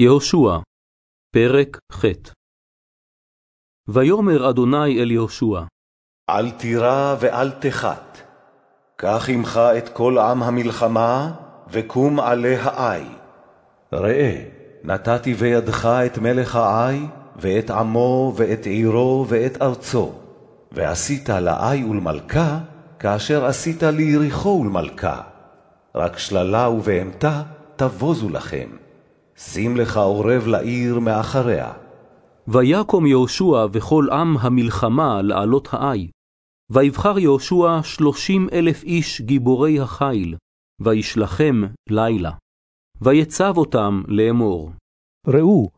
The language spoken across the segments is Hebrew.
יהושע, פרק ח' ויאמר אדוני אל יהושע, אל תירא ואל תחת, קח עמך את כל עם המלחמה, וקום עלי העי. ראה, נתתי בידך את מלך העי, ואת עמו, ואת עירו, ואת ארצו, ועשית לעי ולמלכה, כאשר עשית ליריחו ולמלכה. רק שללה ובהמתה תבוזו לכם. שים לך עורב לעיר מאחריה. ויקום יהושע וכל עם המלחמה לעלות העי. ויבחר יהושע שלושים אלף איש גיבורי החיל, וישלחם לילה. ויצב אותם לאמור. ראו,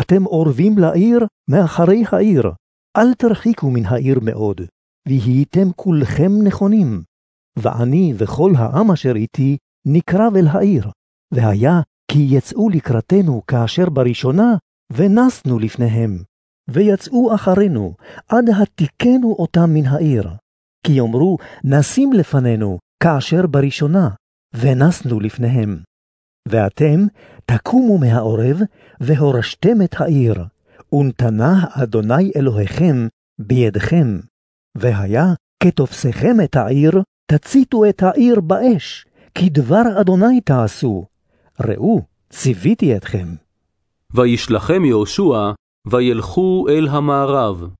אתם אורבים לעיר מאחרי העיר, אל תרחיקו מן העיר מאוד, והייתם כולכם נכונים. ואני וכל העם אשר איתי נקרב אל העיר, והיה כי יצאו לקראתנו כאשר בראשונה, ונסנו לפניהם. ויצאו אחרינו, עד התיקנו אותם מן העיר. כי יאמרו, נשים לפנינו, כאשר בראשונה, ונסנו לפניהם. ואתם תקומו מהעורב, והורשתם את העיר, ונתנה אדוני אלוהיכם בידכם. והיה, כתופסכם את העיר, תציתו את העיר באש, כי דבר אדוני תעשו. ראו, ציוויתי אתכם. וישלחם יהושע, וילכו אל המערב,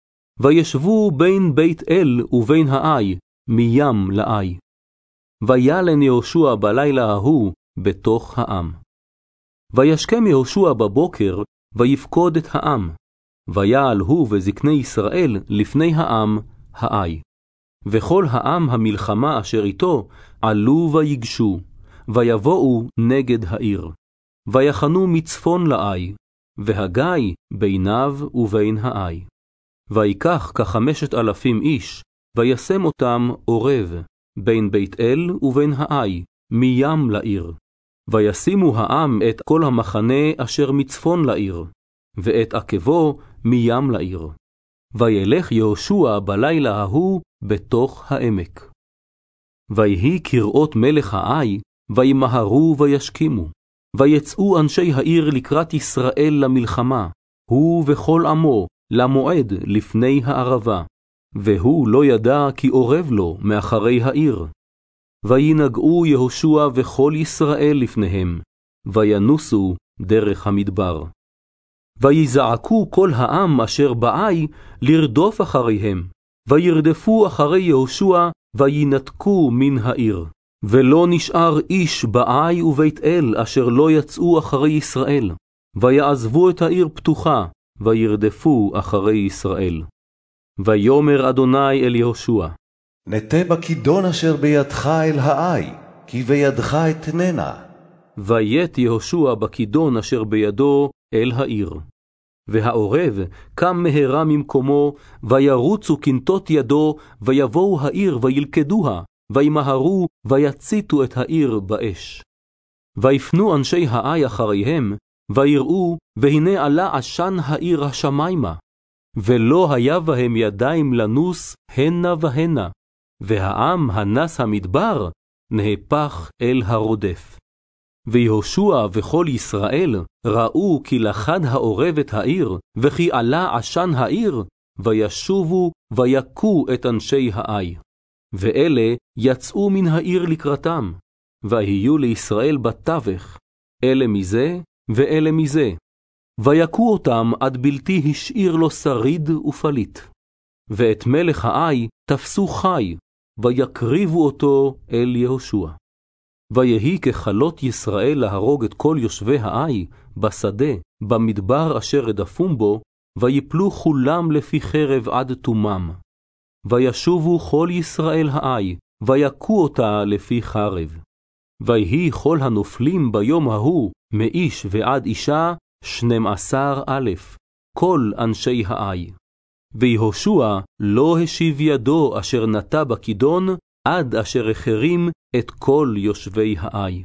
וישבו בין בית אל ובין העי, מים לעי. וילן יהושע בלילה ההוא בתוך העם. וישכם יהושע בבוקר, ויפקוד את העם. ויעל הוא וזקני ישראל לפני העם, העי. וכל העם המלחמה אשר איתו עלו ויגשו, ויבואו נגד העיר. ויחנו מצפון לעי, והגיא ביניו ובין העי. ויקח כחמשת אלפים איש, וישם אותם עורב, בין בית אל ובין העי, מים לעיר. וישימו העם את כל המחנה אשר מצפון לעיר, ואת עקבו מים לעיר. וילך יהושע בלילה ההוא בתוך העמק. ויהי כראות מלך העי, וימהרו וישכימו. ויצאו אנשי העיר לקראת ישראל למלחמה, הוא וכל עמו, למועד לפני הערבה. והוא לא ידע כי אורב לו מאחרי העיר. וינגעו יהושע וכל ישראל לפניהם, וינוסו דרך המדבר. ויזעקו כל העם אשר בעי לרדוף אחריהם, וירדפו אחרי יהושע, וינתקו מן העיר. ולא נשאר איש בעי ובית אל אשר לא יצאו אחרי ישראל, ויעזבו את העיר פתוחה, וירדפו אחרי ישראל. ויאמר אדוני אל יהושע, נטה בכידון אשר בידך אל העי, כי בידך אתננה. ויית יהושע בכידון אשר בידו אל העיר. והעורב קם מהרה ממקומו, וירוצו קנטות ידו, ויבואו העיר וילכדוה, וימהרו, ויציתו את העיר באש. ויפנו אנשי העי אחריהם, ויראו, והנה עלה עשן העיר השמיימה, ולא היה בהם ידיים לנוס הנה והנה, והעם הנס המדבר נהפך אל הרודף. ויהושע וכל ישראל ראו כי לחד העורב את העיר, וכי עלה עשן העיר, וישובו ויכו את אנשי העי. ואלה יצאו מן העיר לקראתם, ויהיו לישראל בתווך, אלה מזה ואלה מזה. ויכו אותם עד בלתי השאיר לו שריד ופליט. ואת מלך העי תפסו חי, ויקריבו אותו אל יהושע. ויהי ככלות ישראל להרוג את כל יושבי העי, בשדה, במדבר אשר רדפום בו, ויפלו כולם לפי חרב עד תומם. וישובו כל ישראל העי, ויכו אותה לפי חרב. ויהי כל הנופלים ביום ההוא, מאיש ועד אישה, שנים עשר א', כל אנשי העי. ויהושע לא השיב ידו אשר נטע בכידון, עד אשר החרים את כל יושבי העי.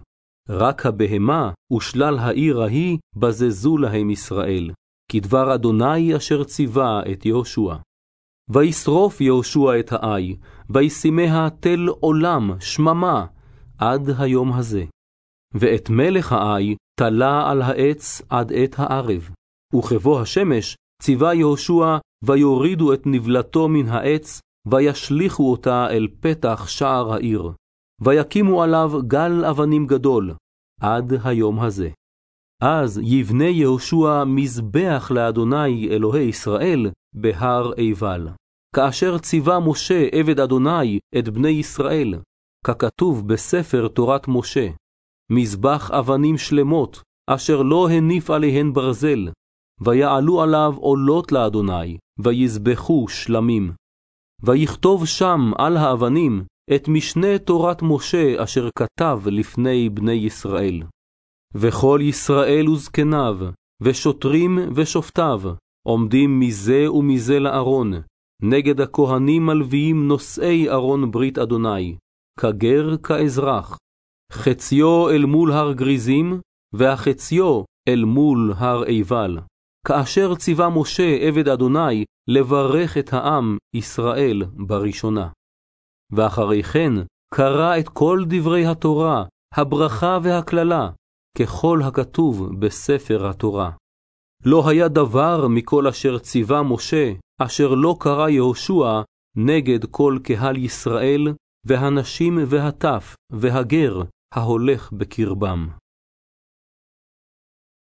רק הבהמה ושלל העיר ההיא בזזו להם ישראל, כדבר אדוני אשר ציווה את יהושע. וישרוף יהושע את העי, וישימיה תל עולם שממה, עד היום הזה. ואת מלך העי תלה על העץ עד עת הערב, וכבוא השמש ציווה יהושע, ויורידו את נבלתו מן העץ, וישליכו אותה אל פתח שער העיר, ויקימו עליו גל אבנים גדול, עד היום הזה. אז יבנה יהושע מזבח לאדוני אלוהי ישראל בהר עיבל. כאשר ציווה משה עבד אדוני את בני ישראל, ככתוב בספר תורת משה, מזבח אבנים שלמות, אשר לא הניף עליהן ברזל, ויעלו עליו עולות לאדוני, ויזבחו שלמים. ויכתוב שם על האבנים את משנה תורת משה אשר כתב לפני בני ישראל. וכל ישראל וזקניו, ושוטרים ושופטיו, עומדים מזה ומזה לארון, נגד הכהנים הלוויים נושאי ארון ברית אדוני, כגר כאזרח, חציו אל מול הר גריזים, והחציו אל מול הר עיבל. כאשר ציווה משה עבד אדוני לברך את העם ישראל בראשונה. ואחרי כן קרא את כל דברי התורה, הברכה והקללה, ככל הכתוב בספר התורה. לא היה דבר מכל אשר ציווה משה, אשר לא קרא יהושע נגד כל קהל ישראל, והנשים והטף, והגר, ההולך בקרבם.